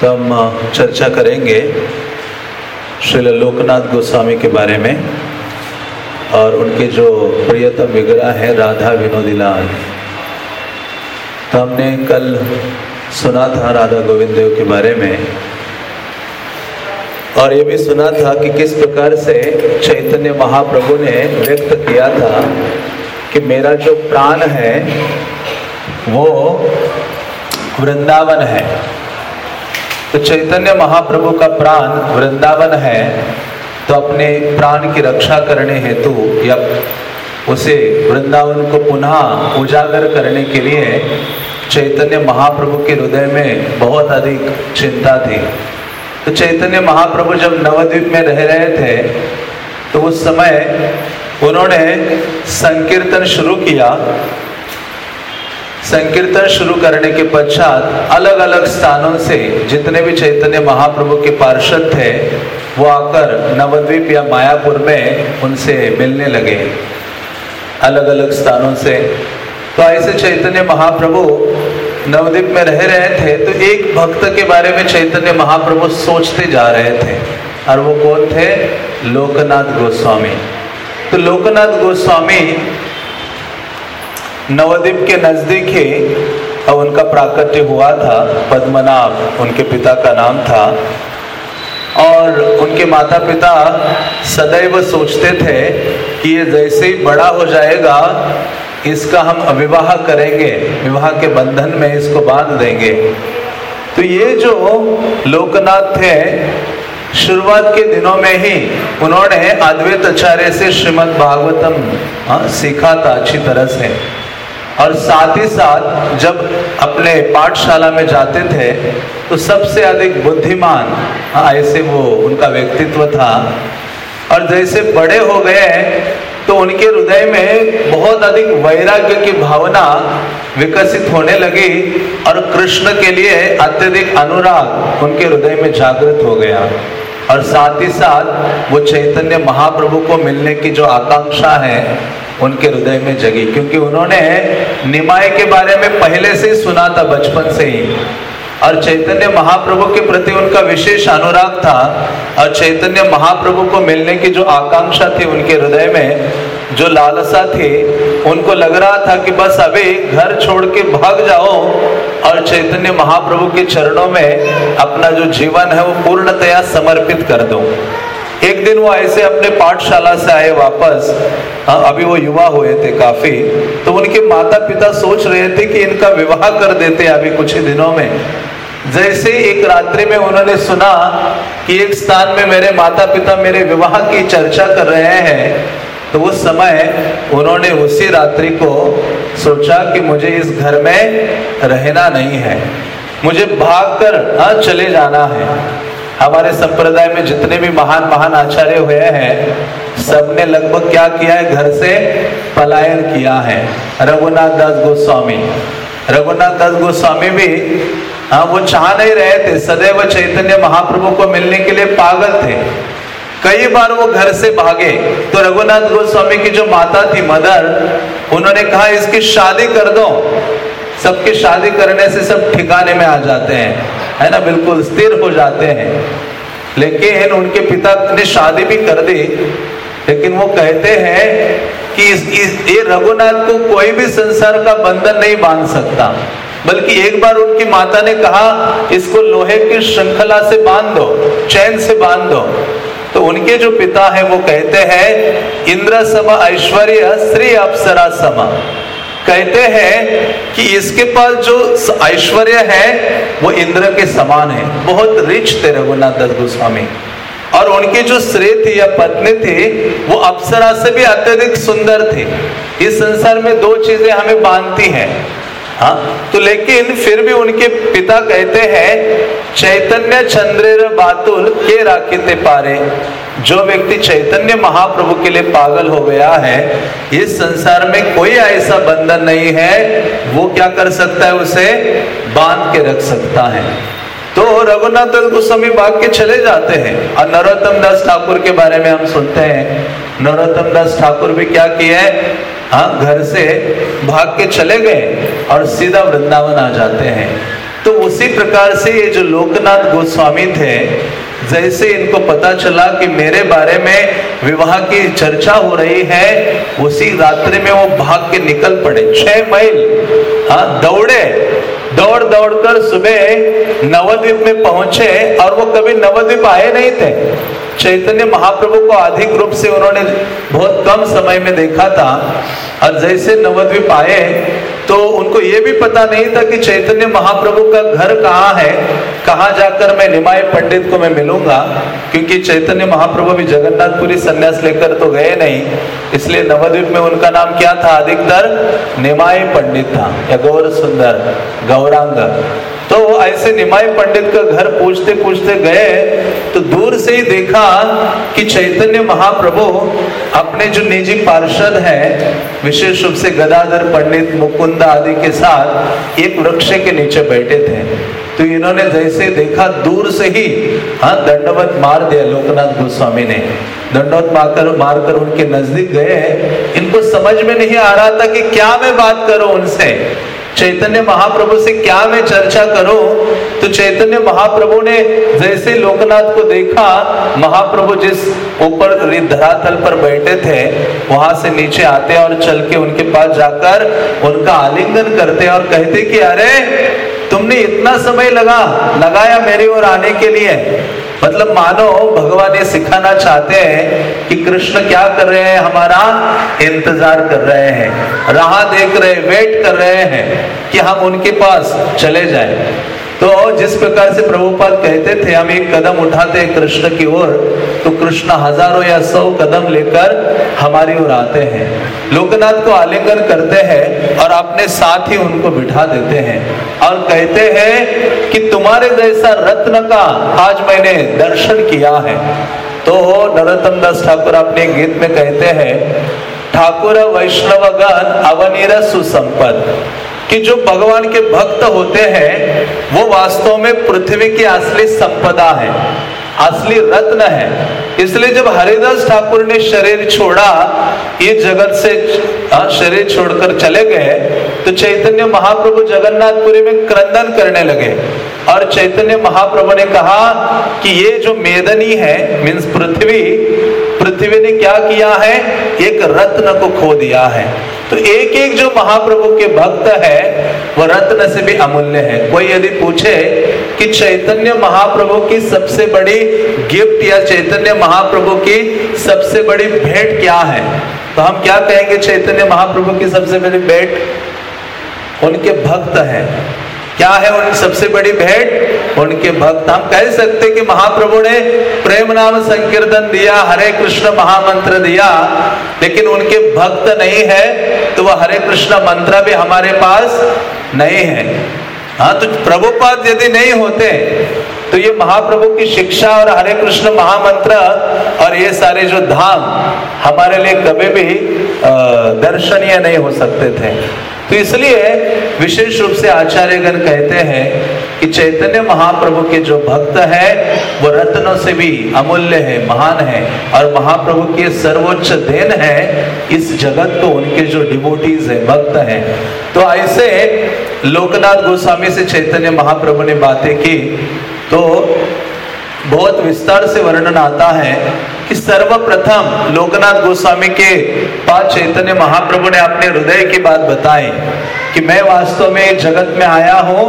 तो हम चर्चा करेंगे श्री लोकनाथ गोस्वामी के बारे में और उनके जो प्रियतम विग्रह है, राधा विनोदी लाल। तो हमने कल सुना था राधा गोविंद देव के बारे में और ये भी सुना था कि किस प्रकार से चैतन्य महाप्रभु ने व्यक्त किया था कि मेरा जो प्राण है, वो वृंदावन है। तो चैतन्य महाप्रभु का प्राण वृंदावन है तो अपने प्राण की रक्षा करने हेतु या उसे वृंदावन को पुनः उजागर करने के लिए चैतन्य महाप्रभु के हृदय में बहुत अधिक चिंता थी। तो चैतन्य महाप्रभु जब नवद्वीप में रह रहे थे तो उस समय उन्होंने संकीर्तन शुरू किया संकीर्तन शुरू करने के पश्चात अलग अलग स्थानों से जितने भी चैतन्य महाप्रभु के पार्षद थे, वो आकर नवद्वीप या मायापुर में उनसे मिलने लगे। अलग अलग स्थानों से। तो ऐसे चैतन्य महाप्रभु नवद्वीप में रह रहे थे तो एक भक्त के बारे में चैतन्य महाप्रभु सोचते जा रहे थे। और वो कौन थे? लोकनाथ गोस्वामी। तो लोकनाथ गोस्वामी नवद्वीप के नज़दीक ही और उनका प्राकट्य हुआ था। पद्मनाभ उनके पिता का नाम था। और उनके माता पिता सदैव सोचते थे कि ये जैसे ही बड़ा हो जाएगा इसका हम विवाह करेंगे विवाह के बंधन में इसको बाँध देंगे। तो ये जो लोकनाथ थे शुरुआत के दिनों में ही उन्होंने अद्वैत आचार्य से श्रीमद् भागवतम हाँ, सीखा था अच्छी तरह से। और साथ ही साथ जब अपने पाठशाला में जाते थे तो सबसे अधिक बुद्धिमान हाँ, ऐसे वो उनका व्यक्तित्व था। और जैसे बड़े हो गए तो उनके हृदय में बहुत अधिक वैराग्य की भावना विकसित होने लगी और कृष्ण के लिए अत्यधिक अनुराग उनके हृदय में जागृत हो गया। और साथ ही साथ वो चैतन्य महाप्रभु को मिलने की जो आकांक्षा है उनके हृदय में जगी, क्योंकि उन्होंने निमाय के बारे में पहले से ही सुना था, बचपन से ही। और चैतन्य महाप्रभु के प्रति उनका विशेष अनुराग था, और चैतन्य महाप्रभु को मिलने की जो आकांक्षा थी उनके हृदय में, जो लालसा थी, उनको लग रहा था कि बस अभी घर छोड़ के भाग जाओ, और चैतन्य महाप्रभु के चरणों में अपना जो जीवन है वो पूर्णतया समर्पित कर दो। एक दिन वो ऐसे अपने पाठशाला से आए वापस। हाँ अभी वो युवा हुए थे काफ़ी। तो उनके माता पिता सोच रहे थे कि इनका विवाह कर देते अभी कुछ ही दिनों में। जैसे एक रात्रि में उन्होंने सुना कि एक स्थान में मेरे माता पिता मेरे विवाह की चर्चा कर रहे हैं तो उस समय उन्होंने उसी रात्रि को सोचा कि मुझे इस घर में रहना नहीं है। मुझे भागकर हाँ चले जाना है। हमारे संप्रदाय में जितने भी महान महान आचार्य हुए हैं, सबने लगभग क्या किया है? घर से पलायन किया है। रघुनाथ दास गोस्वामी। रघुनाथ दास गोस्वामी भी हाँ वो चाह नहीं रहे थे, सदैव चैतन्य महाप्रभु को मिलने के लिए पागल थे। कई बार वो घर से भागे। तो रघुनाथ गोस्वामी की जो माता थी, मदर, उन्होंने कहा, इसकी शादी कर दो। सबकी शादी करने से सब ठिकाने में आ जाते हैं। है ना बिल्कुल स्थिर हो जाते हैं। लेकिन उनके पिता ने शादी भी कर दी लेकिन वो कहते हैं कि इस, इस ये रघुनाथ को कोई भी संसार का बंधन नहीं बाँध सकता। बल्कि एक बार उनकी माता ने कहा इसको लोहे की श्रृंखला से बाँध दो चैन से बाँध। दो तो उनके जो पिता है वो कहते हैं इंद्र सम ऐश्वर्य श्री अप्सरा समा। कहते हैं कि इसके पास जो ऐश्वर्य है, वो इंद्र के समान है। बहुत रिच थे रघुनाथ दत्त गोस्वामी और उनकी जो श्री थी या पत्नी थी, वो अप्सरा से भी अत्यधिक सुंदर थी। इस संसार में दो चीज़ें हमें बांधती हैं। हाँ तो लेकिन फिर भी उनके पिता कहते हैं, चैतन्य चंद्र बातुल के राखते पारे। जो व्यक्ति चैतन्य महाप्रभु के लिए पागल हो गया है, इस संसार में कोई ऐसा बंधन नहीं है, वो क्या कर सकता है उसे? बाँध के रख सकता है। तो रघुनाथ गोस्वामी भाग के चले जाते हैं। और नरोत्तम दास ठाकुर के बारे में हम सुनते हैं। नरोत्तम दास ठाकुर भी क्या किए हाँ घर से भाग के चले गए और सीधा वृंदावन आ जाते हैं। तो उसी प्रकार से ये जो लोकनाथ गोस्वामी थे जैसे इनको पता चला कि मेरे बारे में विवाह की चर्चा हो रही है, उसी रात्रि में वो भाग के निकल पड़े। छह मील हाँ दौड़े। दौड़ दौड़ कर सुबह नवद्वीप में पहुँचे और वो कभी नवद्वीप आए नहीं थे। चैतन्य महाप्रभु को अधिक रूप से उन्होंने बहुत कम समय में देखा था। और जैसे नवद्वीप आए तो उनको ये भी पता नहीं था कि चैतन्य महाप्रभु का घर कहाँ है। कहाँ जाकर मैं निमाय पंडित को मैं मिलूँगा? क्योंकि चैतन्य महाप्रभु भी जगन्नाथपुरी संन्यास लेकर तो गए नहीं, इसलिए नवद्वीप में उनका नाम क्या था? अधिकतर निमाय पंडित था, या गौर सुंदर, गौरांग। तो ऐसे निमाई पंडित का घर पूछते पूछते गए तो दूर से ही देखा कि चैतन्य महाप्रभु अपने जो निजी पार्षद है, विशेष रूप से गदाधर पंडित मुकुंद आदि के साथ एक वृक्ष के नीचे बैठे थे। तो इन्होंने जैसे देखा, दूर से ही हाँ दंडवत मार दिया लोकनाथ गोस्वामी ने। दंडवत मारकर मारकर उनके नज़दीक गए इनको समझ में नहीं आ रहा था कि क्या मैं बात करूँ उनसे। चैतन्य महाप्रभु से क्या मैं चर्चा करूँ? तो चैतन्य महाप्रभु ने जैसे लोकनाथ को देखा, महाप्रभु जिस ऊपर धरातल पर बैठे थे, वहाँ से नीचे आते और चल के उनके पास जाकर उनका आलिंगन करते और कहते कि, अरे तुमने इतना समय लगा, लगाया मेरे ओर आने के लिए। मतलब मानो भगवान ये सिखाना चाहते हैं कि कृष्ण क्या कर रहे हैं, हमारा इंतज़ार कर रहे हैं, राह देख रहे वेट कर रहे हैं कि हम उनके पास चले जाए। तो जिस प्रकार से प्रभुपाद कहते थे, हम एक कदम उठाते हैं कृष्ण की ओर तो कृष्ण हज़ारों या सौ कदम लेकर हमारी ओर आते हैं। लोकनाथ को आलिंगन करते हैं और अपने साथ ही उनको बिठा देते हैं और कहते हैं कि तुम्हारे जैसा रत्न का आज मैंने दर्शन किया है। तो नरोत्तम दास ठाकुर अपने गीत में कहते हैं, ठाकुर वैष्णवगण अवनीर सुसंपद। कि जो भगवान के भक्त होते हैं, वो वास्तव में पृथ्वी की असली संपदा है, असली रत्न है। इसलिए जब हरिदास ठाकुर ने शरीर छोड़ा, ये जगत से शरीर छोड़कर चले गए तो चैतन्य महाप्रभु जगन्नाथपुरी में क्रंदन करने लगे। और चैतन्य महाप्रभु ने कहा कि ये जो मेदनी है, मीन्स पृथ्वी पृथ्वी ने क्या किया है? एक रत्न को खो दिया है। तो एक एक जो महाप्रभु के भक्त है, वो रत्न से भी अमूल्य है। कोई यदि पूछे कि चैतन्य महाप्रभु की सबसे बड़ी गिफ्ट या चैतन्य महाप्रभु की सबसे बड़ी भेंट क्या है? तो हम क्या कहेंगे, चैतन्य महाप्रभु की सबसे बड़ी भेंट? उनके भक्त हैं। क्या है उनकी सबसे बड़ी भेंट? उनके भक्त। हम कह सकते कि महाप्रभु ने प्रेम नाम संकीर्तन दिया, हरे कृष्ण महामंत्र दिया, लेकिन उनके भक्त नहीं है तो वह हरे कृष्ण मंत्र भी हमारे पास नहीं है। हाँ तो प्रभुपाद यदि नहीं होते तो ये महाप्रभु की शिक्षा और हरे कृष्ण महामंत्र और ये सारे जो धाम हमारे लिए कभी भी दर्शनीय नहीं हो सकते थे। तो इसलिए विशेष रूप से आचार्यगण कहते हैं कि चैतन्य महाप्रभु के जो भक्त है, वो रत्नों से भी अमूल्य है, महान है। और महाप्रभु के सर्वोच्च देन है, इस जगत को उनके जो डिबोटीज है, भक्त हैं। तो ऐसे लोकनाथ गोस्वामी से चैतन्य महाप्रभु ने बातें की तो बहुत विस्तार से वर्णन आता है कि सर्वप्रथम लोकनाथ गोस्वामी के पास चैतन्य महाप्रभु ने अपने हृदय की बात बताई कि मैं वास्तव में जगत में आया हूँ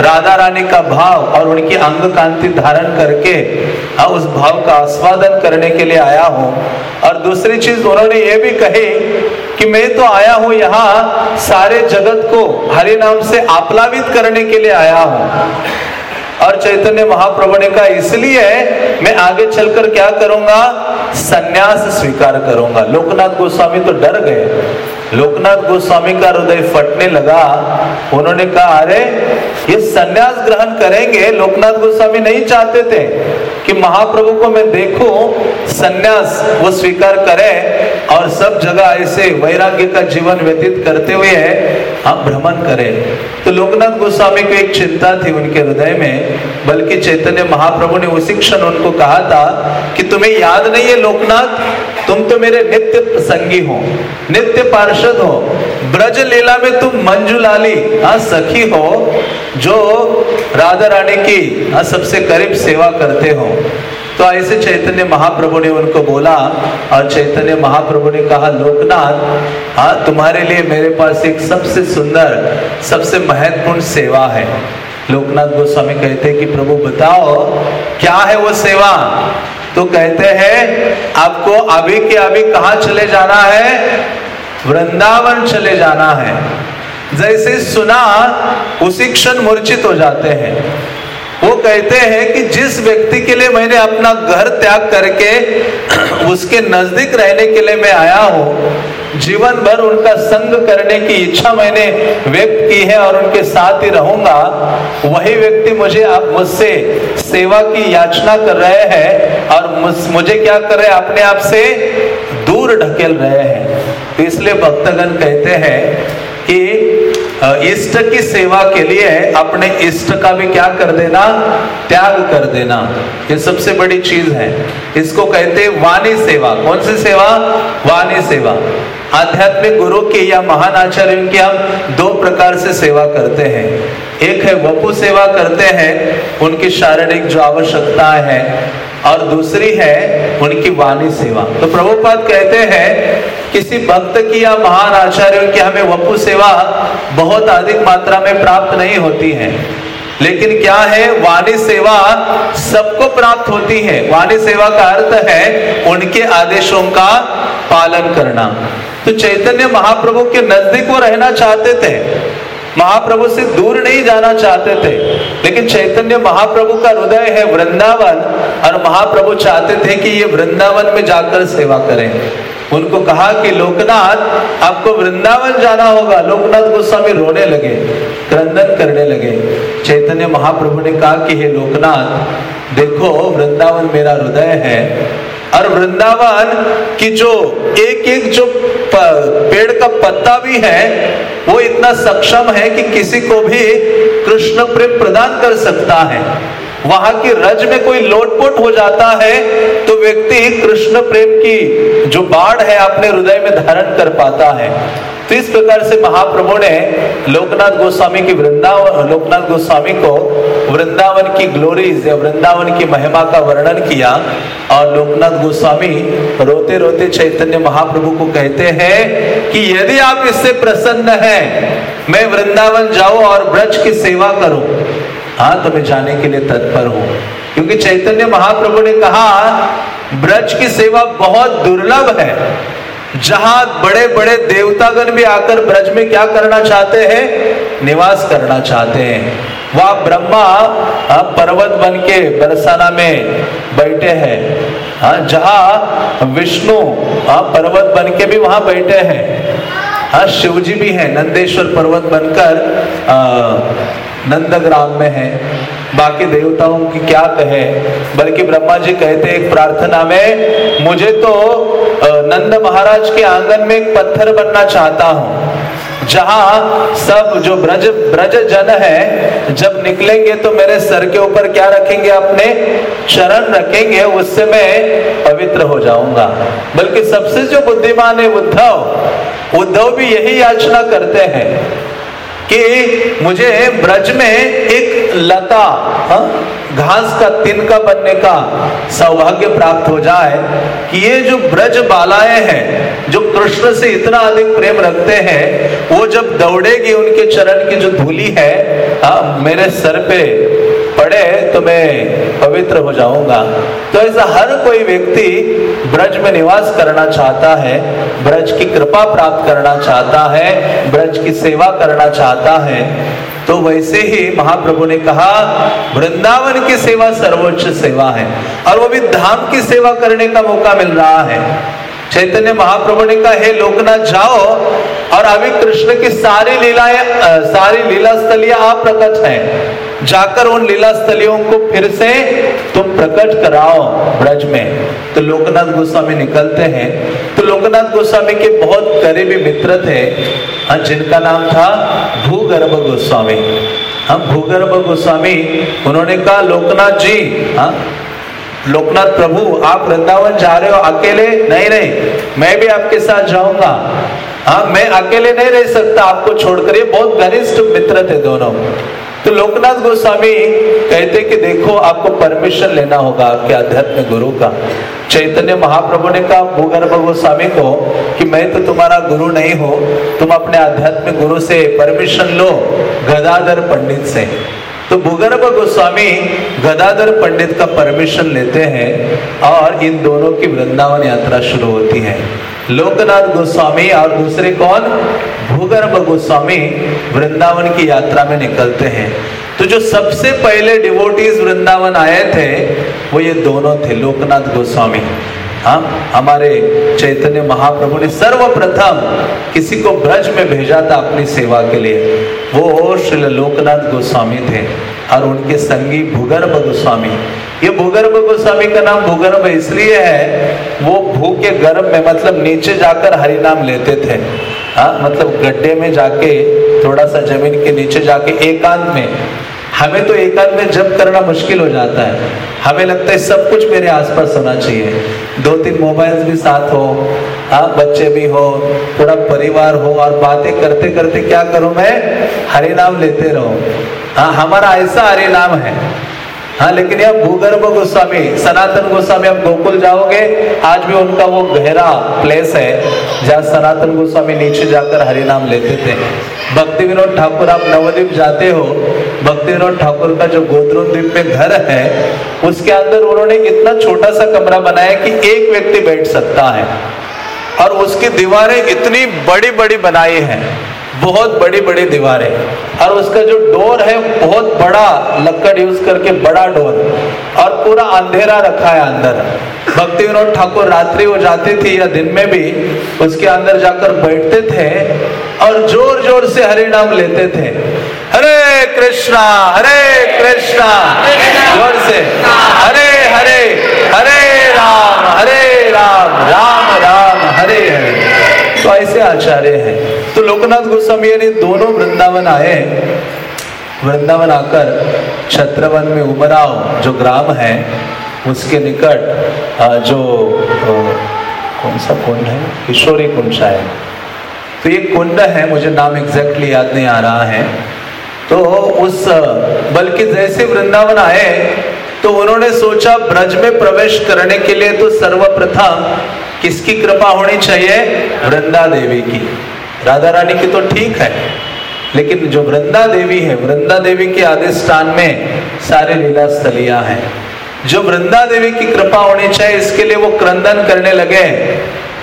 राधा रानी का भाव और उनकी अंग कांति धारण करके हाँ, उस भाव का आस्वादन करने के लिए आया हूँ। और दूसरी चीज़ उन्होंने ये भी कही कि मैं तो आया हूँ यहाँ सारे जगत को हरि नाम से आप्लावित करने के लिए आया हूँ। और चैतन्य महाप्रभु ने कहा, इसलिए मैं आगे चलकर क्या करूँगा? सन्यास स्वीकार करूँगा। लोकनाथ गोस्वामी तो डर गए। लोकनाथ गोस्वामी का हृदय फटने लगा। उन्होंने कहा, अरे, ये सन्यास ग्रहण करेंगे? लोकनाथ गोस्वामी नहीं चाहते थे कि महाप्रभु को मैं देखूँ। सन्यास वो स्वीकार करे। और सब जगह ऐसे वैराग्य का जीवन व्यतीत करते हुए है हम भ्रमण करें। तो लोकनाथ गोस्वामी को एक चिंता थी उनके हृदय में बल्कि चैतन्य महाप्रभु ने उसी क्षण उनको कहा था कि तुम्हें याद नहीं है लोकनाथ? तुम तो मेरे नित्य संगी हो नित्य पार्षद हो। ब्रज लीला में तुम मंजुलाली हाँ सखी हो जो राधा रानी की हाँ, सबसे करीब सेवा करते हो। तो ऐसे चैतन्य महाप्रभु ने उनको बोला, और चैतन्य महाप्रभु ने कहा, लोकनाथ हाँ तुम्हारे लिए मेरे पास एक सबसे सुंदर, सबसे महत्वपूर्ण सेवा है। लोकनाथ गोस्वामी कहते हैं कि, प्रभु, बताओ, क्या है वो सेवा? तो कहते हैं, आपको अभी के अभी कहा चले जाना है? वृंदावन चले जाना है। जैसे सुना, उसी क्षण मूर्छित हो जाते हैं। वो कहते हैं कि जिस व्यक्ति के लिए मैंने अपना घर त्याग करके उसके नज़दीक रहने के लिए मैं आया हूँ जीवन भर उनका संग करने की इच्छा मैंने व्यक्त की है और उनके साथ ही रहूँगा, वही व्यक्ति मुझे आप मुझसे सेवा की याचना कर रहे हैं और मुझे क्या कर रहे हैं? अपने आप से दूर ढकेल रहे हैं। तो इसलिए भक्तगण कहते हैं कि इष्ट की सेवा के लिए अपने इष्ट का भी क्या कर देना? त्याग कर देना। ये सबसे बड़ी चीज़ है। इसको कहते वाणी सेवा। कौन सी सेवा? वाणी सेवा। आध्यात्मिक गुरु की या महान आचार्य की हम दो प्रकार से सेवा करते हैं। एक है वपु सेवा करते हैं। उनकी शारीरिक जो आवश्यकता है और दूसरी है उनकी वाणी सेवा। तो प्रभुपाद कहते हैं, किसी भक्त की या महान आचार्यों की हमें वपु सेवा बहुत अधिक मात्रा में प्राप्त नहीं होती है। लेकिन क्या है, वाणी सेवा सबको प्राप्त होती है। वाणी सेवा का अर्थ है उनके आदेशों का पालन करना। तो चैतन्य महाप्रभु के नज़दीक वो रहना चाहते थे। महाप्रभु से दूर नहीं जाना चाहते थे। लेकिन चैतन्य महाप्रभु का हृदय है वृंदावन, और महाप्रभु चाहते थे कि ये वृंदावन में जाकर सेवा करें। उनको कहा कि लोकनाथ, आपको वृंदावन जाना होगा। लोकनाथ गोस्वामी रोने लगे, क्रंदन करने लगे। चैतन्य महाप्रभु ने कहा कि हे लोकनाथ, देखो, वृंदावन मेरा हृदय है और वृंदावन की जो एक एक जो पेड़ का पत्ता भी है, वो इतना सक्षम है कि किसी को भी कृष्ण प्रेम प्रदान कर सकता है। वहाँ की रज में कोई लोटपोट हो जाता है तो व्यक्ति कृष्ण प्रेम की जो बाढ़ है अपने हृदय में धारण कर पाता है। तो इस प्रकार से महाप्रभु ने लोकनाथ गोस्वामी की वृंदावन लोकनाथ गोस्वामी को वृंदावन की ग्लोरीज या वृंदावन की महिमा का वर्णन किया और लोकनाथ गोस्वामी रोते रोते चैतन्य महाप्रभु को कहते हैं कि यदि आप इससे प्रसन्न हैं, मैं वृंदावन जाऊँ और ब्रज की सेवा करूँ। हाँ तो मैं जाने के लिए तत्पर हूँ। क्योंकि चैतन्य महाप्रभु ने कहा, ब्रज की सेवा बहुत दुर्लभ है। जहाँ बड़े बड़े देवतागण भी आकर ब्रज में क्या करना चाहते हैं? निवास करना चाहते हैं। वह ब्रह्मा पर्वत बन के बरसाना में बैठे हैं। हाँ जहाँ विष्णु हाँ पर्वत बन के भी वहाँ बैठे हैं। हाँ शिव जी भी हैं, नंदेश्वर पर्वत बनकर नंदग्राम में है। बाकी देवताओं की क्या कहे? बल्कि ब्रह्मा जी कहते एक प्रार्थना में, मुझे तो नंद महाराज के आँगन में एक पत्थर बनना चाहता हूँ, जहाँ सब जो ब्रज ब्रज जन है, जब निकलेंगे तो मेरे सर के ऊपर क्या रखेंगे अपने? चरण रखेंगे, उससे मैं पवित्र हो जाऊँगा। बल्कि सबसे जो बुद्धिमान है, उद्धव। उद्धव भी यही याचना करते हैं। कि मुझे ब्रज में एक लता घास का तिनका बनने का सौभाग्य प्राप्त हो जाए कि ये जो ब्रज बालाएँ हैं जो कृष्ण से इतना अधिक प्रेम रखते हैं वो जब दौड़ेगी उनके चरण की जो धूली है आ, मेरे सर पे पड़े तो मैं पवित्र हो जाऊँगा। तो ऐसा हर कोई व्यक्ति ब्रज में निवास करना चाहता है, ब्रज की कृपा प्राप्त करना चाहता है, ब्रज की सेवा करना चाहता है तो वैसे ही महाप्रभु ने कहा, वृंदावन की सेवा सर्वोच्च सेवा है और वो भी धाम की सेवा करने का मौका मिल रहा है। चैतन्य महाप्रभु ने कहा, हे लोकनाथ, जाओ और अभी कृष्ण की सारी लीलाएँ सारी लीला स्थलियाँ आप प्रकट हैं। जाकर उन लीला स्थलियों को फिर से तुम प्रकट कराओ ब्रज में। तो लोकनाथ गोस्वामी निकलते हैं। तो लोकनाथ गोस्वामी के बहुत करीबी मित्र थे हाँ जिनका नाम था भूगर्भ गोस्वामी। हम हाँ, भूगर्भ गोस्वामी उन्होंने कहा लोकनाथ जी हाँ लोकनाथ प्रभु आप वृंदावन जा रहे हो अकेले? नहीं नहीं मैं भी आपके साथ जाऊँगा। हाँ मैं अकेले नहीं रह सकता आपको छोड़कर। ये बहुत घनिष्ठ मित्र थे दोनों। तो लोकनाथ गोस्वामी कहते कि देखो, आपको परमिशन लेना होगा आपके अध्यात्म गुरु का। चैतन्य महाप्रभु ने कहा, भूगर्भ गोस्वामी को कि मैं तो तुम्हारा गुरु नहीं हो, तुम अपने आध्यात्मिक गुरु से परमिशन लो, गदाधर पंडित से। तो भूगर्भ गोस्वामी गदाधर पंडित का परमिशन लेते हैं और इन दोनों की वृंदावन यात्रा शुरू होती है। लोकनाथ गोस्वामी और दूसरे कौन? भूगर्भ गोस्वामी वृंदावन की यात्रा में निकलते हैं। तो जो सबसे पहले डिवोटीज वृंदावन आए थे, वो ये दोनों थे, लोकनाथ गोस्वामी। हाँ हमारे चैतन्य महाप्रभु ने सर्वप्रथम किसी को ब्रज में भेजा था अपनी सेवा के लिए। वो श्री लोकनाथ गोस्वामी थे और उनके संगी भूगर्भ गोस्वामी। ये भूगर्भ गोस्वामी का नाम भूगर्भ इसलिए है, वो भू के गर्भ में मतलब नीचे जाकर हरि नाम लेते थे। हाँ मतलब गड्ढे में जाके, थोड़ा सा ज़मीन के नीचे जाके एकांत में। हमें तो एकांत में जब करना मुश्किल हो जाता है। हमें लगता है सब कुछ मेरे आसपास होना चाहिए। दो तीन मोबाइल्स भी साथ हो हाँ बच्चे भी हो, थोड़ा परिवार हो और बातें करते करते क्या करूँ मैं? हरि नाम लेते रहो। हाँ हमारा ऐसा हरि नाम है। हाँ लेकिन यह भूगर्भ गोस्वामी, सनातन गोस्वामी अब गोकुल जाओगे, आज भी उनका वो गहरा प्लेस है, जहाँ सनातन गोस्वामी नीचे जाकर हरि नाम लेते थे। भक्ति विनोद ठाकुर, आप नवद्वीप जाते हो, भक्ति विनोद ठाकुर का जो गोद्रुन द्वीप में घर है, उसके अंदर उन्होंने इतना छोटा सा कमरा बनाया कि एक व्यक्ति बैठ सकता है। और उसकी दीवारें इतनी बड़ी बड़ी बनाई हैं। बहुत बड़ी बड़ी दीवारें और उसका जो डोर है, बहुत बड़ा लक्कड़ यूज़ करके बड़ा डोर। और पूरा अंधेरा रखा है अंदर। भक्ति विनोद ठाकुर रात्रि वो जाती थी या दिन में भी, उसके अंदर जाकर बैठते थे और ज़ोर ज़ोर से हरे नाम लेते थे। हरे कृष्णा हरे कृष्णा, ज़ोर से। हरे हरे हरे राम हरे राम राम राम, हरे हरे। तो ऐसे आचार्य हैं। तो लोकनाथ गोस्वामी यानी दोनों वृंदावन आए वृंदावन आकर छत्रवन में उमराव, जो ग्राम है, उसके निकट जो कौन सा कुंड है? किशोरी कुंड शायद। तो ये कुंड है, मुझे नाम एग्जैक्टली याद नहीं आ रहा है। तो उस बल्कि जैसे वृंदावन आए तो उन्होंने सोचा ब्रज में प्रवेश करने के लिए तो सर्वप्रथम किसकी कृपा होनी चाहिए? वृंदा देवी की। राधा रानी की तो ठीक है, लेकिन जो वृंदा देवी है, वृंदा देवी के अधिष्ठान में सारे लीला स्थलिया है। जो वृंदा देवी की कृपा होनी चाहिए, इसके लिए वो क्रंदन करने लगे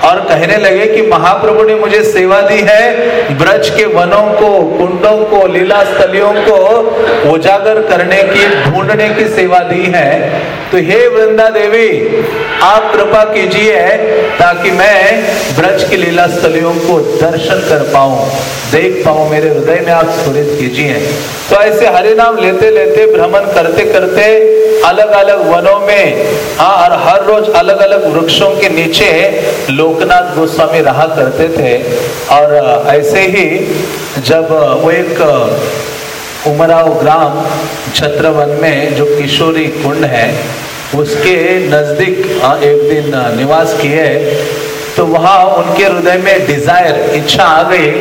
और कहने लगे कि महाप्रभु ने मुझे सेवा दी है, ब्रज के वनों को, कुंडों को, लीला स्थलियों को उजागर करने की, ढूँढने की सेवा दी है। तो हे वृंदा देवी, आप कृपा कीजिए ताकि मैं ब्रज की लीला स्थलियों को दर्शन कर पाऊँ, देख पाऊँ, मेरे हृदय में आप स्फुरित कीजिए। तो ऐसे हरे नाम लेते लेते, भ्रमण करते करते अलग अलग वनों में हाँ और हर रोज अलग अलग वृक्षों के नीचे लोकनाथ गोस्वामी रहा करते थे और ऐसे ही जब वो एक उमराव ग्राम छत्रवन में जो किशोरी कुंड है, उसके नज़दीक एक दिन निवास किए तो वहाँ उनके हृदय में डिज़ायर, इच्छा आ गई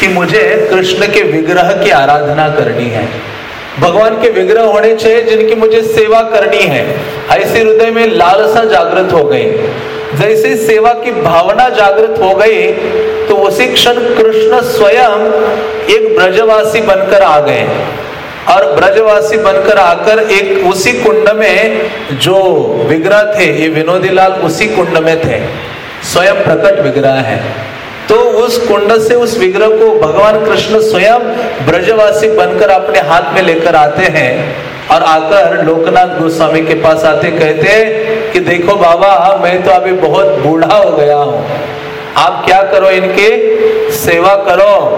कि मुझे कृष्ण के विग्रह की आराधना करनी है। भगवान के विग्रह होने चाहिए जिनकी मुझे सेवा करनी है। ऐसे हृदय में लालसा जागृत हो गई। जैसे सेवा की भावना जागृत हो गई तो उसी क्षण कृष्ण स्वयं एक ब्रजवासी बनकर आ गए। और ब्रजवासी बनकर आकर एक उसी कुंड में जो विग्रह थे, ये विनोदी उसी कुंड में थे। स्वयं प्रकट विग्रह है। तो उस कुंड से उस विग्रह को भगवान कृष्ण स्वयं ब्रजवासी बनकर अपने हाथ में लेकर आते हैं। और आकर लोकनाथ गोस्वामी के पास आते कहते कि देखो बाबा, मैं तो अभी बहुत बूढ़ा हो गया हूँ। आप क्या करो इनके? सेवा करो।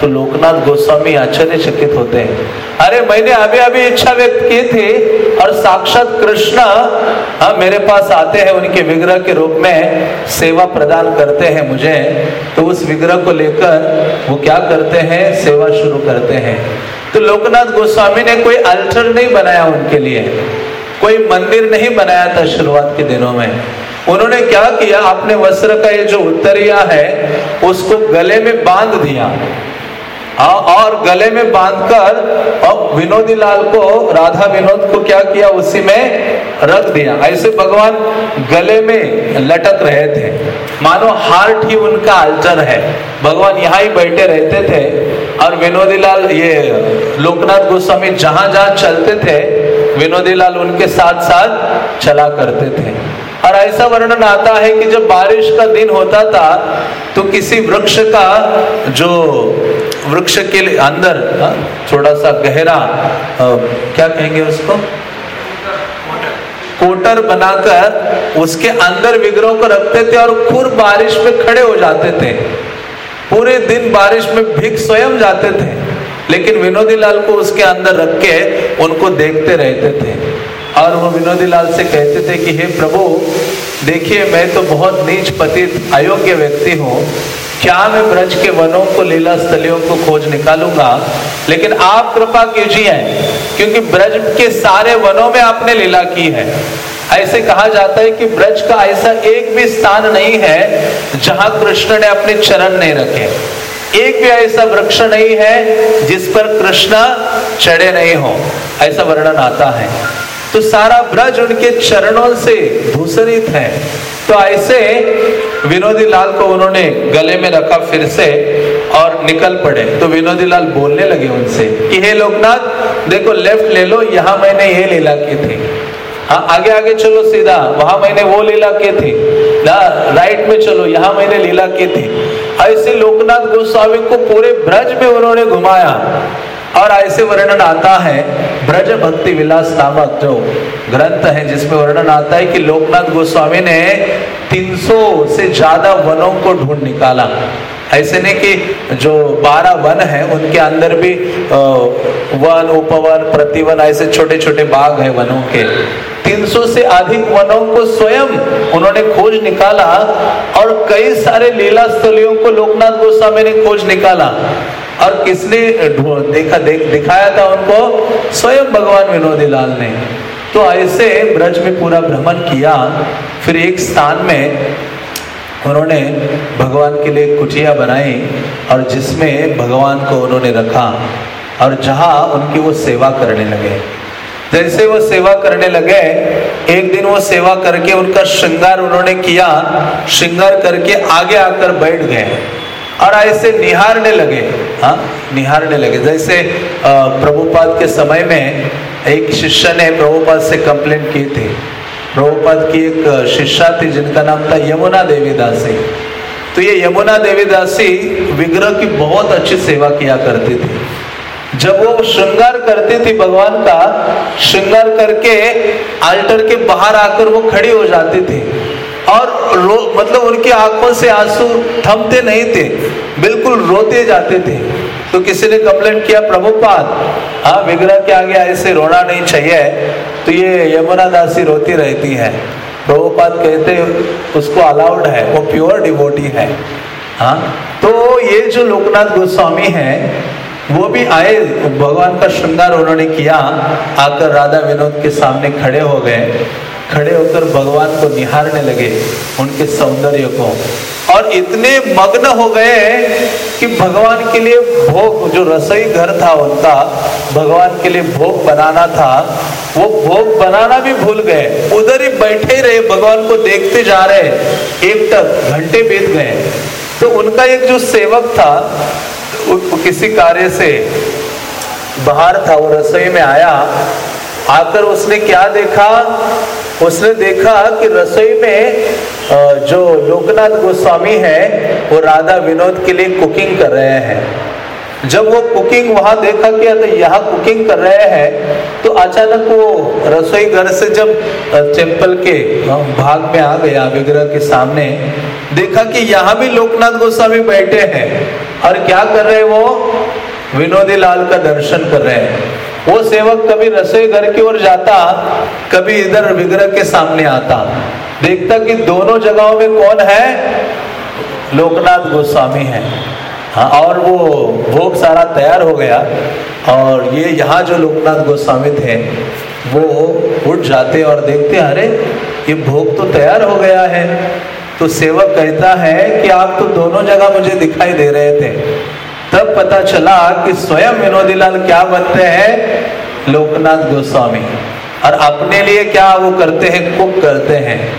तो लोकनाथ गोस्वामी आश्चर्यचकित होते हैं। अरे, मैंने अभी अभी इच्छा व्यक्त की थी और साक्षात कृष्ण हाँ मेरे पास आते हैं उनके विग्रह के रूप में, सेवा प्रदान करते हैं मुझे। तो उस विग्रह को लेकर वो क्या करते हैं? सेवा शुरू करते हैं। तो लोकनाथ गोस्वामी ने कोई अल्टर नहीं बनाया उनके लिए। कोई मंदिर नहीं बनाया था शुरुआत के दिनों में। उन्होंने क्या किया? अपने वस्त्र का ये जो उत्तरिया है, उसको गले में बाँध दिया। हाँ और गले में बांधकर और विनोदी लाल को, राधा विनोद को क्या किया? उसी में रख दिया। ऐसे भगवान गले में लटक रहे थे। मानो हार्ट ही उनका अल्टर है। भगवान यहाँ ही बैठे रहते थे। और विनोदी लाल ये लोकनाथ गोस्वामी जहाँ जहाँ चलते थे विनोदी लाल उनके साथ साथ चला करते थे। और ऐसा वर्णन आता है कि जब बारिश का दिन होता था तो किसी वृक्ष का जो वृक्ष के अंदर हाँ, थोड़ा सा गहरा क्या कहेंगे उसको? कोटर बनाकर उसके अंदर विग्रह को रखते थे और खुद बारिश में खड़े हो जाते थे। पूरे दिन बारिश में भिग स्वयं जाते थे, लेकिन विनोदी लाल को उसके अंदर रख के उनको देखते रहते थे। और वो विनोदी लाल से कहते थे कि, हे प्रभु, देखिए, मैं तो बहुत नीच पतित, अयोग्य व्यक्ति हूँ। क्या मैं ब्रज के वनों को, लीला स्थलियों को खोज निकालूँगा? लेकिन आप कृपा कीजिए, क्योंकि ब्रज के सारे वनों में आपने लीला की है। ऐसे कहा जाता है कि ब्रज का ऐसा एक भी स्थान नहीं है जहाँ कृष्ण ने अपने चरण नहीं रखे। एक भी ऐसा वृक्ष नहीं है जिस पर कृष्ण चढ़े नहीं हो। ऐसा वर्णन आता है। तो सारा ब्रज उनके चरणों से भूषरित है। तो ऐसे विनोदी लाल को उन्होंने गले में रखा फिर से और निकल पड़े। तो विनोदी लाल बोलने लगे उनसे कि, हे लोकनाथ, देखो, लेफ़्ट ले लो, यहाँ मैंने ये लीला की थी। हाँ आगे आगे चलो सीधा। वहाँ मैंने वो लीला की थी। ना राइट में चलो, यहाँ मैंने लीला की थी। ऐसे लोकनाथ गोस्वामी को पूरे ब्रज में उन्होंने घुमाया। और ऐसे वर्णन आता है, ब्रज भक्ति विलास नामक जो ग्रंथ है, जिसमें वर्णन आता है कि लोकनाथ गोस्वामी ने 300 से ज़्यादा वनों को ढूंढ निकाला। ऐसे नहीं कि जो बारह वन है, उनके अंदर भी वन, उपवन, प्रतिवन, ऐसे छोटे छोटे बाग है वनों के। 300 से अधिक वनों को स्वयं उन्होंने खोज निकाला और कई सारे लीला स्थलियों को लोकनाथ गोस्वामी ने खोज निकाला। और किसने देखा, देख, दिखाया था उनको? स्वयं भगवान विनोदी लाल ने। तो ऐसे ब्रज में पूरा भ्रमण किया। फिर एक स्थान में उन्होंने भगवान के लिए कुटिया बनाई और जिसमें भगवान को उन्होंने रखा और जहाँ उनकी वो सेवा करने लगे। जैसे वो सेवा करने लगे, एक दिन वो सेवा करके उनका श्रृंगार उन्होंने किया, श्रृंगार करके आगे आकर बैठ गए और ऐसे निहारने लगे हाँ निहारने लगे। जैसे प्रभुपाद के समय में एक शिष्य ने प्रभुपाद से कंप्लेंट की थी। प्रभुपाद की एक शिष्या थी जिनका नाम था यमुना देवी दासी। तो ये यमुना देवी दासी विग्रह की बहुत अच्छी सेवा किया करती थी। जब वो श्रृंगार करती थी भगवान का, श्रृंगार करके अल्टर के बाहर आकर वो खड़ी हो जाती थी। और रो मतलब उनकी आँखों से आँसू थमते नहीं थे, बिल्कुल रोते जाते थे। तो किसी ने कंप्लेंट किया, प्रभुपाद हाँ विग्रह के आगे ऐसे रोना नहीं चाहिए। तो ये यमुना दासी रोती रहती है। प्रभुपाद कहते उसको अलाउड है, वो प्योर डिवोटी है। हाँ तो ये जो लोकनाथ गोस्वामी है वो भी आए, भगवान का श्रृंगार उन्होंने किया, आकर राधा विनोद के सामने खड़े हो गए। खड़े होकर भगवान को निहारने लगे उनके सौंदर्य को। और इतने मग्न हो गए कि भगवान के लिए भोग, जो रसोई घर था उनका, भगवान के लिए भोग बनाना था, वो भोग बनाना भी भूल गए। उधर ही बैठे रहे, भगवान को देखते जा रहे। एक तक घंटे बीत गए। तो उनका एक जो सेवक था किसी कार्य से बाहर था, वो रसोई में आया, आकर उसने क्या देखा? उसने देखा कि रसोई में जो लोकनाथ गोस्वामी है, वो राधा विनोद के लिए कुकिंग कर रहे हैं। जब वो कुकिंग वहाँ देखा कि तो यहाँ कुकिंग कर रहे हैं तो अचानक वो रसोई घर से जब टेंपल के भाग में आ गया विग्रह के सामने, देखा कि यहाँ भी लोकनाथ गोस्वामी बैठे हैं। और क्या कर रहे वो? विनोदी लाल का दर्शन कर रहे हैं। वो सेवक कभी रसोई घर की ओर जाता, कभी इधर विग्रह के सामने आता। देखता कि दोनों जगहों में कौन है? लोकनाथ गोस्वामी है। हाँ और वो भोग सारा तैयार हो गया। और ये यहाँ जो लोकनाथ गोस्वामी थे, वो उठ जाते और देखते, अरे, ये भोग तो तैयार हो गया है। तो सेवक कहता है कि आप तो दोनों जगह मुझे दिखाई दे रहे थे। तब पता चला कि स्वयं विनोदीलाल क्या बनते हैं, लोकनाथ गोस्वामी। और अपने लिए क्या वो करते हैं, कुक करते हैं।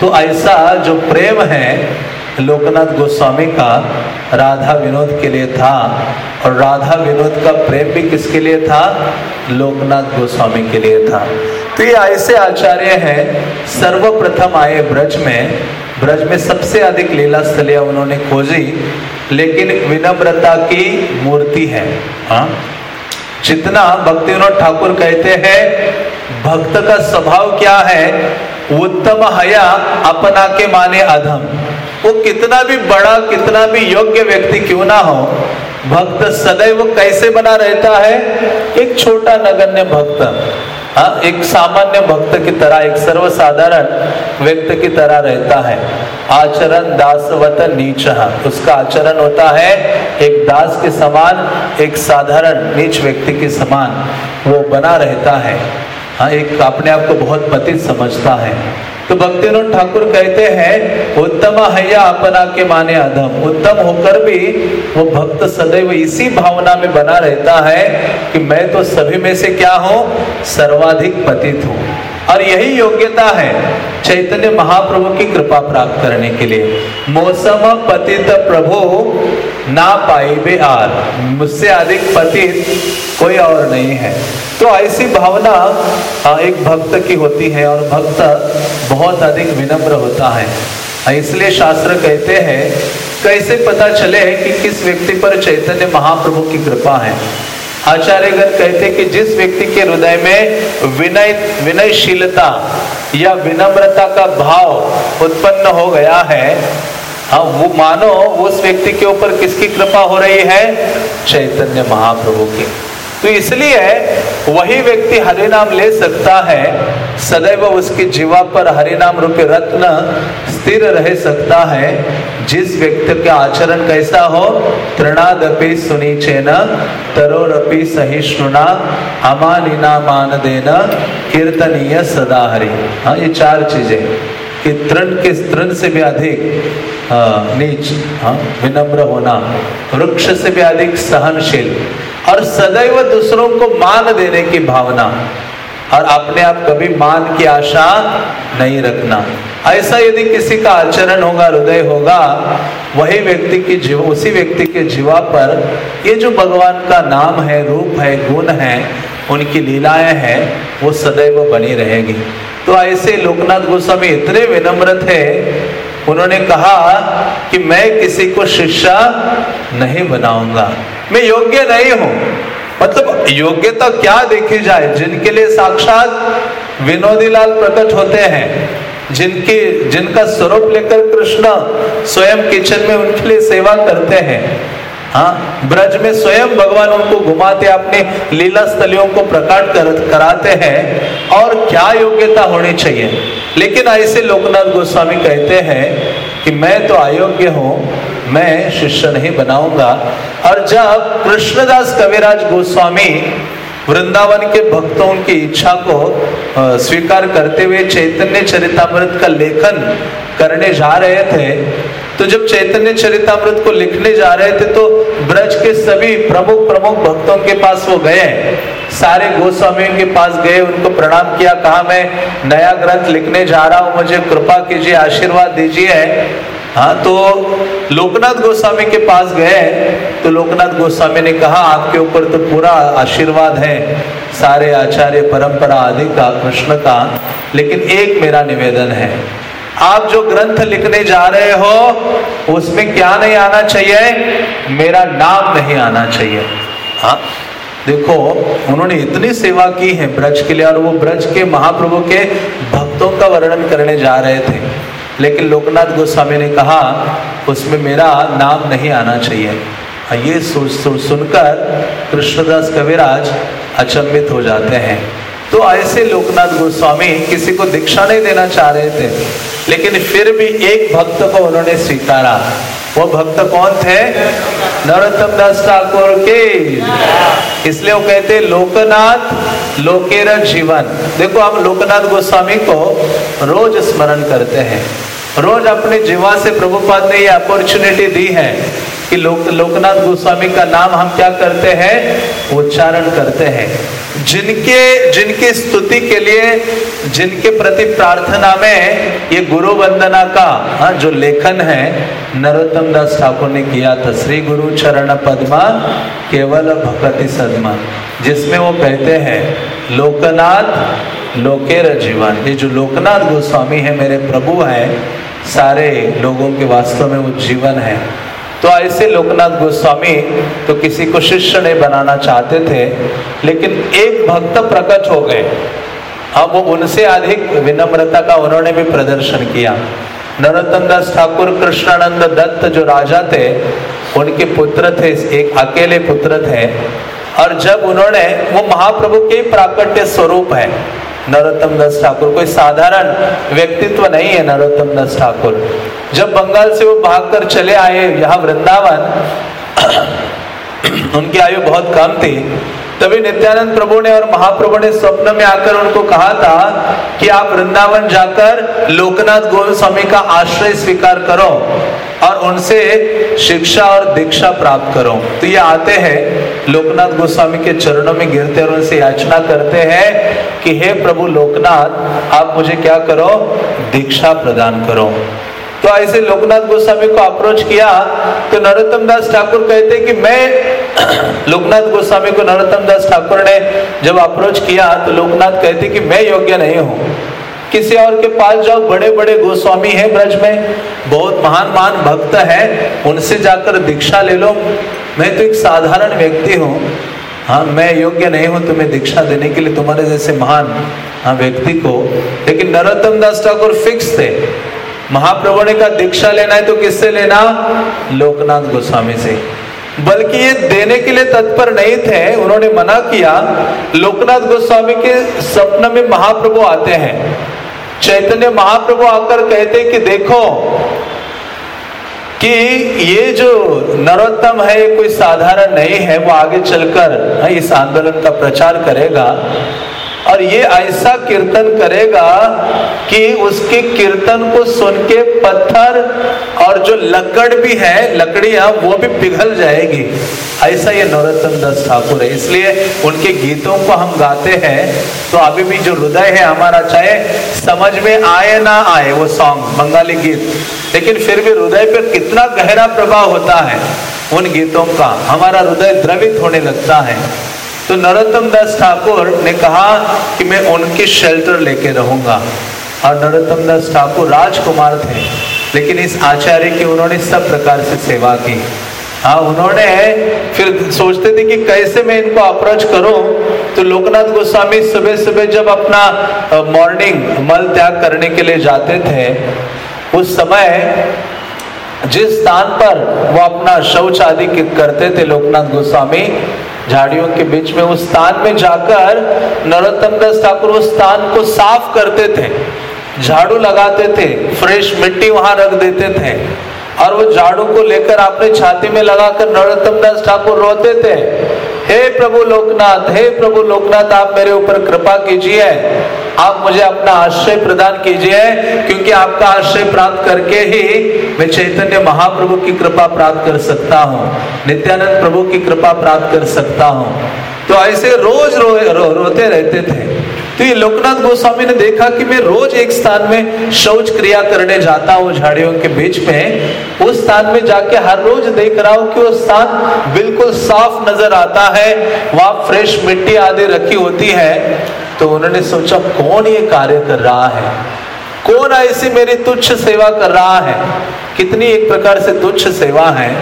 तो ऐसा जो प्रेम है लोकनाथ गोस्वामी का, राधा विनोद के लिए था। और राधा विनोद का प्रेम भी किसके लिए था? लोकनाथ गोस्वामी के लिए था। तो ये ऐसे आचार्य हैं, सर्वप्रथम आए ब्रज में ब्रज में सबसे अधिक लीला स्थलिया उन्होंने खोजी, लेकिन विनम्रता की मूर्ति है। हाँ? जितना भक्ति विनोद ठाकुर कहते हैं, भक्त का स्वभाव क्या है? उत्तम हया अपना के माने अधम। वो कितना भी बड़ा, कितना भी योग्य व्यक्ति क्यों ना हो, भक्त सदैव कैसे बना रहता है? एक छोटा नगण्य भक्त। हाँ एक सामान्य भक्त की तरह, एक सर्वसाधारण व्यक्ति की तरह रहता है। आचरण दासवत नीच उसका आचरण होता है, एक दास के समान, एक साधारण नीच व्यक्ति के समान वो बना रहता है। हाँ एक अपने आप को बहुत पतित समझता है। तो भक्तिनोद ठाकुर कहते हैं, उत्तम हया अपना के माने अधम उत्तम होकर भी वो भक्त सदैव इसी भावना में बना रहता है कि मैं तो सभी में से क्या हूँ? सर्वाधिक पतित हूँ। और यही योग्यता है चैतन्य महाप्रभु की कृपा प्राप्त करने के लिए। मौसम पतित प्रभु ना पाई बे आर मुझसे अधिक पतित कोई और नहीं है। तो ऐसी भावना एक भक्त की होती है और भक्त बहुत अधिक विनम्र होता है। इसलिए शास्त्र कहते हैं, कैसे पता चले कि किस व्यक्ति पर चैतन्य महाप्रभु की कृपा है? आचार्यगण कहते कि जिस व्यक्ति के हृदय में विनय, विनयशीलता या विनम्रता का भाव उत्पन्न हो गया है हाँ वो मानो उस व्यक्ति के ऊपर किसकी कृपा हो रही है? चैतन्य महाप्रभु की। तो इसलिए वही व्यक्ति हरे नाम ले सकता है सदैव उसकी जीवा पर हरि नाम रूपी रत्न स्थिर रह सकता है। जिस व्यक्ति का आचरण कैसा हो, तृणादपि सुनीचेन तरोरपि सहिष्णुना अमानिना मान देना कीर्तनीय सदा हरि हाँ ये चार चीज़ें। कि तृण के तृण से भी अधिक नीच हाँ विनम्र होना, वृक्ष से भी अधिक सहनशील, और सदैव दूसरों को मान देने की भावना। और अपने आप कभी मान की आशा नहीं रखना। ऐसा यदि किसी का आचरण होगा, हृदय होगा, वही व्यक्ति की जीव, उसी व्यक्ति के जीवा पर ये जो भगवान का नाम है, रूप है, गुण है, उनकी लीलाएँ हैं, वो सदैव बनी रहेगी। तो ऐसे लोकनाथ गोस्वामी इतने विनम्र थे, उन्होंने कहा कि मैं किसी को शिष्य नहीं बनाऊँगा। मैं योग्य नहीं हूँ। मतलब योग्यता क्या देखी जाए? जिनके लिए साक्षात विनोदी लाल प्रकट होते हैं जिनकी जिनका स्वरूप लेकर कृष्ण स्वयं किचन में उनके लिए सेवा करते हैं। हाँ ब्रज में स्वयं भगवान उनको घुमाते अपने लीला स्थलियों को प्रकट कर, कराते हैं और क्या योग्यता होनी चाहिए? लेकिन ऐसे लोकनाथ गोस्वामी कहते हैं कि मैं तो अयोग्य हूँ मैं शिष्य नहीं बनाऊँगा। और जब कृष्णदास कविराज गोस्वामी वृंदावन के भक्तों की इच्छा को स्वीकार करते हुए चैतन्य चरितमृत का लेखन करने जा रहे थे तो जब चैतन्य चरितमृत को लिखने जा रहे थे तो ब्रज के सभी प्रमुख प्रमुख भक्तों के पास वो गए। सारे गोस्वामियों के पास गए, उनको प्रणाम किया, कहा, मैं नया ग्रंथ लिखने जा रहा हूँ, मुझे कृपा कीजिए, आशीर्वाद दीजिए हाँ तो लोकनाथ गोस्वामी के पास गए तो लोकनाथ गोस्वामी ने कहा, आपके ऊपर तो पूरा आशीर्वाद है, सारे आचार्य परंपरा आदि का, कृष्ण का, लेकिन एक मेरा निवेदन है। आप जो ग्रंथ लिखने जा रहे हो, उसमें क्या नहीं आना चाहिए? मेरा नाम नहीं आना चाहिए। हाँ देखो, उन्होंने इतनी सेवा की है ब्रज के लिए, और वो ब्रज के महाप्रभु के भक्तों का वर्णन करने जा रहे थे। लेकिन लोकनाथ गोस्वामी ने कहा उसमें मेरा नाम नहीं आना चाहिए। ये सुन, सुन, सुनकर कृष्णदास कविराज अचंबित हो जाते हैं। तो ऐसे लोकनाथ गोस्वामी किसी को दीक्षा नहीं देना चाह रहे थे लेकिन फिर भी एक भक्त को उन्होंने स्वीकारा। वो भक्त कौन थे? नरोत्तम दास ठाकुर के। इसलिए वो कहते लोकनाथ लोकेर जीवन। देखो हम लोकनाथ गोस्वामी को रोज स्मरण करते हैं। रोज अपने जीवा से प्रभुपाद ने ये अपॉर्चुनिटी दी है कि लोक, लोकनाथ गोस्वामी का नाम हम क्या करते हैं? उच्चारण करते हैं। जिनके, जिनकी स्तुति के लिए, जिनके प्रति प्रार्थना में ये गुरु वंदना का हाँ जो लेखन है, नरोत्तम दास ठाकुर ने किया था, श्री गुरु चरण पद्मा केवल भक्ति सदमा, जिसमें वो कहते हैं, लोकनाथ, लोकेर जीवन। ये जो लोकनाथ गोस्वामी है, मेरे प्रभु हैं सारे लोगों के वास्तव में वो जीवन है। तो ऐसे लोकनाथ गोस्वामी तो किसी को शिष्य नहीं बनाना चाहते थे, लेकिन एक भक्त प्रकट हो गए। अब वो उनसे अधिक विनम्रता का उन्होंने भी प्रदर्शन किया। नरोत्तम दास ठाकुर, कृष्णानंद दत्त जो राजा थे, उनके पुत्र थे, एक अकेले पुत्र थे। और जब उन्होंने, वो महाप्रभु के प्राकट्य स्वरूप है। नरोत्तम दास ठाकुर, कोई साधारण व्यक्तित्व नहीं है नरोत्तम दास ठाकुर। जब बंगाल से वो भागकर चले आए यहाँ वृंदावन, उनकी आयु बहुत कम थी, तभी नित्यानंद प्रभु ने और महाप्रभु ने स्वप्न में आकर उनको कहा था कि आप वृंदावन जाकर लोकनाथ गोस्वामी का आश्रय स्वीकार करो और उनसे शिक्षा और दीक्षा प्राप्त करो। तो ये आते हैं लोकनाथ गोस्वामी के चरणों में गिरते और उनसे याचना करते हैं कि हे प्रभु लोकनाथ, आप मुझे क्या करो? दीक्षा प्रदान करो। तो ऐसे लोकनाथ गोस्वामी को अप्रोच किया तो नरोत्तम दास ठाकुर कहते कि मैं लोकनाथ गोस्वामी को नरोत्तम दास ठाकुर ने जब अप्रोच किया तो लोकनाथ कहते कि मैं योग्य नहीं हूँ। किसी और के पास जाओ बड़े बड़े गोस्वामी हैं ब्रज में, बहुत महान महान भक्त है, उनसे जाकर दीक्षा ले लो। मैं तो एक साधारण व्यक्ति हूँ। हाँ मैं योग्य नहीं हूँ तुम्हें दीक्षा देने के लिए, तुम्हारे जैसे महान हाँ व्यक्ति को। लेकिन नरोत्तम दास ठाकुर फिक्स थे। महाप्रभु ने कहा, दीक्षा लेना है तो किससे लेना? लोकनाथ गोस्वामी से। बल्कि ये देने के लिए तत्पर नहीं थे, उन्होंने मना किया। लोकनाथ गोस्वामी के सपन में महाप्रभु आते हैं। चैतन्य महाप्रभु आकर कहते कि, देखो कि ये जो नरोत्तम है, ये कोई साधारण नहीं है, वो आगे चलकर इस आंदोलन का प्रचार करेगा। और ये ऐसा कीर्तन करेगा कि उसके कीर्तन को सुन के पत्थर और जो लकड़ भी है, लकड़ियाँ, वो भी पिघल जाएगी। ऐसा ये नरोत्तम दास ठाकुर है। इसलिए उनके गीतों को हम गाते हैं। तो अभी भी जो हृदय है हमारा, चाहे समझ में आए ना आए, वो सॉन्ग बंगाली गीत। लेकिन फिर भी हृदय पर कितना गहरा प्रभाव होता है उन गीतों का। हमारा हृदय द्रवित होने लगता है। तो नरोत्तम दास ठाकुर ने कहा कि मैं उनकी शेल्टर लेके रहूँगा। और नरोत्तम दास ठाकुर राजकुमार थे, लेकिन इस आचार्य की उन्होंने सब प्रकार से सेवा की। हाँ उन्होंने फिर सोचते थे कि कैसे मैं इनको अप्रोच करूँ? तो लोकनाथ गोस्वामी सुबह सुबह जब अपना मॉर्निंग मल त्याग करने के लिए जाते थे, उस समय जिस स्थान पर वो अपना शौच आदि करते थे लोकनाथ गोस्वामी झाड़ियों के बीच में उस स्थान में जाकर नरोत्तम दास ठाकुर उस स्थान को साफ़ करते थे, झाड़ू लगाते थे, फ्रेश मिट्टी वहाँ रख देते थे और वो झाड़ू को लेकर अपने छाती में लगाकर नरोत्तम दास ठाकुर रोते थे। हे प्रभु लोकनाथ हे प्रभु लोकनाथ आप मेरे ऊपर कृपा कीजिए। आप मुझे अपना आश्रय प्रदान कीजिए क्योंकि आपका आश्रय प्राप्त करके ही मैं चैतन्य महाप्रभु की कृपा प्राप्त कर सकता हूँ नित्यानंद प्रभु की कृपा प्राप्त कर सकता हूँ। तो ऐसे रोज रो, रो, रोते रहते थे। तो ये लोकनाथ गोस्वामी ने देखा कि मैं रोज एक स्थान में शौच क्रिया करने जाता हूँ, झाड़ियों के बीच में। उस स्थान में जाके हर रोज देख रहा हूँ कि वो स्थान बिल्कुल साफ़ नज़र आता है, वहाँ फ्रेश मिट्टी आदि रखी होती है। तो उन्होंने सोचा, कौन ये कार्य कर रहा है? कौन ऐसी मेरी तुच्छ सेवा कर रहा है? कितनी एक प्रकार से तुच्छ सेवा है।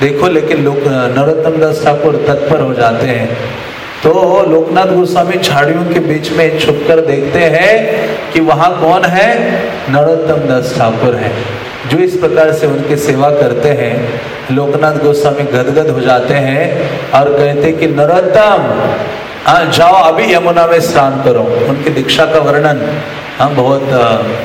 देखो, लेकिन लोग नरोत्तम दास ठाकुर तत्पर हो जाते हैं। तो लोकनाथ गोस्वामी झाड़ियों के बीच में छुपकर देखते हैं कि वहाँ कौन है? नरोत्तम दास ठाकुर है, जो इस प्रकार से उनकी सेवा करते हैं। लोकनाथ गोस्वामी गदगद हो जाते हैं और कहते कि, नरोत्तम हाँ जाओ, अभी यमुना में स्नान करो। उनकी दीक्षा का वर्णन हम बहुत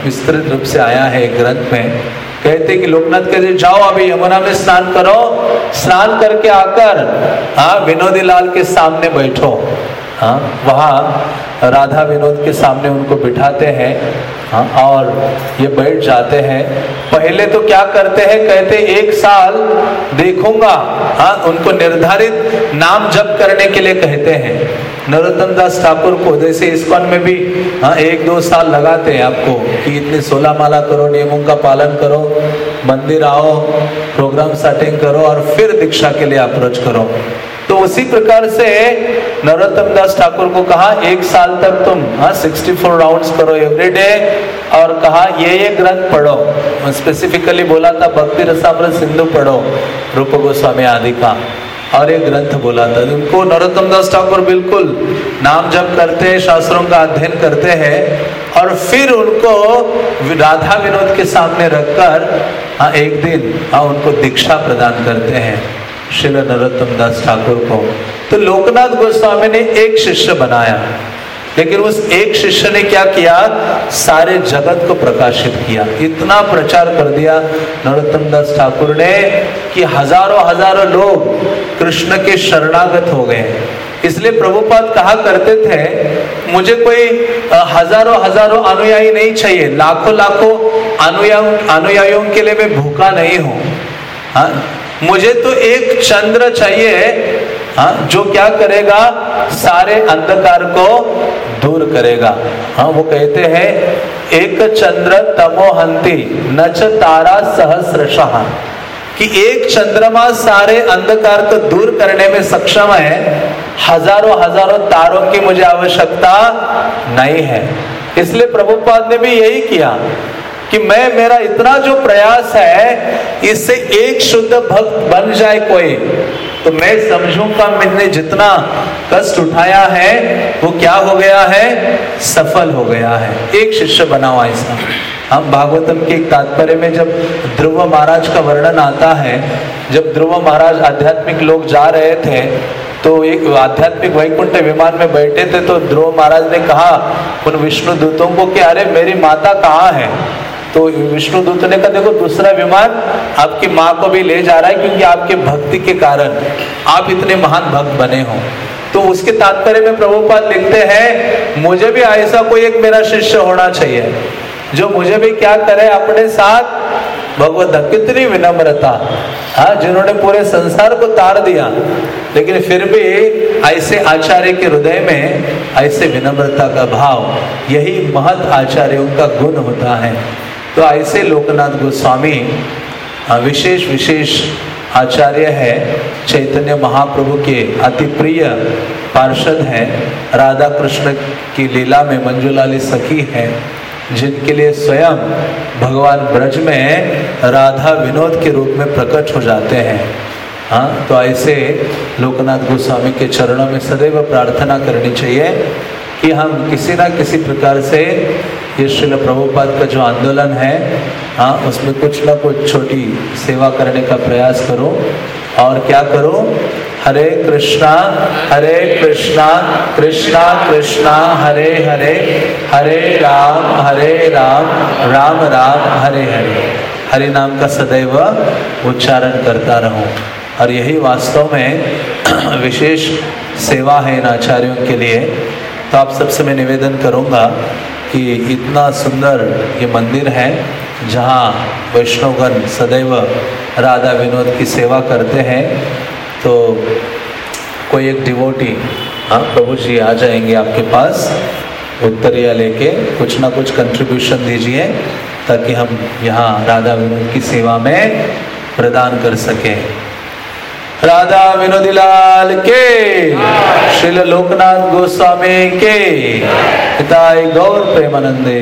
विस्तृत रूप से आया है ग्रंथ में। कहते कि लोकनाथ कहते, जाओ अभी यमुना में स्नान करो। स्नान करके आकर हाँ विनोदी लाल के सामने बैठो। हाँ वहाँ राधा विनोद के सामने उनको बिठाते हैं हाँ और ये बैठ जाते हैं। पहले तो क्या करते हैं, कहते, एक साल देखूँगा। हाँ उनको निर्धारित नाम जप करने के लिए कहते हैं। नरोत्तम दास ठाकुर को जैसे इस्कॉन में भी हाँ एक दो साल लगाते हैं आपको कि इतने सोलह माला करो, नियमों का पालन करो, मंदिर आओ प्रोग्राम सेटिंग करो और फिर दीक्षा के लिए अप्रोच करो। तो उसी प्रकार से नरोत्तम दास ठाकुर को कहा, एक साल तक तुम हाँ सिक्सटी फोर राउंड करो एवरी डे और कहा, ये ये ग्रंथ पढ़ो। स्पेसिफिकली बोला था, भक्ति रसामृत सिंधु पढ़ो, रूप गोस्वामी आदि का। और एक ग्रंथ बोला था उनको नरोत्तम दास ठाकुर बिल्कुल नाम जप करते हैं, शास्त्रों का अध्ययन करते हैं और फिर उनको राधा विनोद के सामने रखकर हाँ एक दिन हाँ उनको दीक्षा प्रदान करते हैं श्री नरोत्तम दास ठाकुर को। तो लोकनाथ गोस्वामी ने एक शिष्य बनाया, लेकिन उस एक शिष्य ने क्या किया? सारे जगत को प्रकाशित किया। इतना प्रचार कर दिया नरोत्तम दास ठाकुर ने कि हज़ारों हज़ारों लोग कृष्ण के शरणागत हो गए। इसलिए प्रभुपाद कहा करते थे, मुझे कोई हज़ारों हज़ारों अनुयायी नहीं चाहिए। लाखों लाखों अनुयायियों के लिए मैं भूखा नहीं हूँ। हाँ मुझे तो एक चंद्र चाहिए। हाँ जो क्या करेगा, सारे अंधकार को दूर करेगा। हाँ वो कहते हैं, एक चंद्र तमोहंती, नच तारा सहस्रशाह कि एक चंद्रमा सारे अंधकार को दूर करने में सक्षम है, हज़ारों हज़ारों तारों की मुझे आवश्यकता नहीं है। इसलिए प्रभुपाद ने भी यही किया कि मैं, मेरा इतना जो प्रयास है, इससे एक शुद्ध भक्त बन जाए कोई तो मैं समझूँगा मैंने जितना कष्ट उठाया है, वो क्या हो गया है? सफल हो गया है। एक शिष्य बनाओ ऐसा हम भागवतम के तात्पर्य में जब ध्रुव महाराज का वर्णन आता है, जब ध्रुव महाराज आध्यात्मिक लोग जा रहे थे तो एक आध्यात्मिक वैकुंठ विमान में बैठे थे तो ध्रुव महाराज ने कहा, उन विष्णु दूतों को कि, अरे, मेरी माता कहाँ है? तो विष्णु दूत ने कहा, देखो, दूसरा विमान आपकी माँ को भी ले जा रहा है, क्योंकि आपके भक्ति के कारण आप इतने महान भक्त बने हो. तो उसके तात्पर्य में प्रभुपाद लिखते हैं, मुझे भी ऐसा कोई एक मेरा शिष्य होना चाहिए। जो मुझे भी क्या करे अपने साथ, भगवत कितनी विनम्रता। हाँ जिन्होंने पूरे संसार को तार दिया, लेकिन फिर भी ऐसे आचार्य के हृदय में ऐसे विनम्रता का भाव, यही महत आचार्यों का गुण होता है। तो ऐसे लोकनाथ गोस्वामी विशेष विशेष आचार्य है, चैतन्य महाप्रभु के अति प्रिय पार्षद हैं राधा कृष्ण की लीला में मंजुलाली सखी है। जिनके लिए स्वयं भगवान ब्रज में राधा विनोद के रूप में प्रकट हो जाते हैं। हाँ तो ऐसे लोकनाथ गोस्वामी के चरणों में सदैव प्रार्थना करनी चाहिए कि हम किसी ना किसी प्रकार से ये श्रील प्रभुपाद का जो आंदोलन है हाँ उसमें कुछ ना कुछ छोटी सेवा करने का प्रयास करो। और क्या करो? हरे कृष्णा हरे कृष्णा कृष्णा कृष्णा, हरे हरे हरे राम हरे राम राम राम, हरे हरे। हरे नाम का सदैव उच्चारण करता रहूँ। और यही वास्तव में विशेष सेवा है इन आचार्यों के लिए। तो आप सबसे मैं निवेदन करूँगा कि इतना सुंदर ये मंदिर है, जहाँ वैष्णवगण सदैव राधा विनोद की सेवा करते हैं तो कोई एक डिवोटी हाँ प्रभु जी आ जाएँगे आपके पास, उत्तरिया लेके, कुछ ना कुछ कंट्रीब्यूशन दीजिए, ताकि हम यहाँ राधा विनोद की सेवा में प्रदान कर सकें। राधा विनोदीलाल के श्रील लोकनाथ गोस्वामी के पिता गौर प्रेमानंदे।